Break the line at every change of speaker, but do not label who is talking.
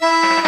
Bye.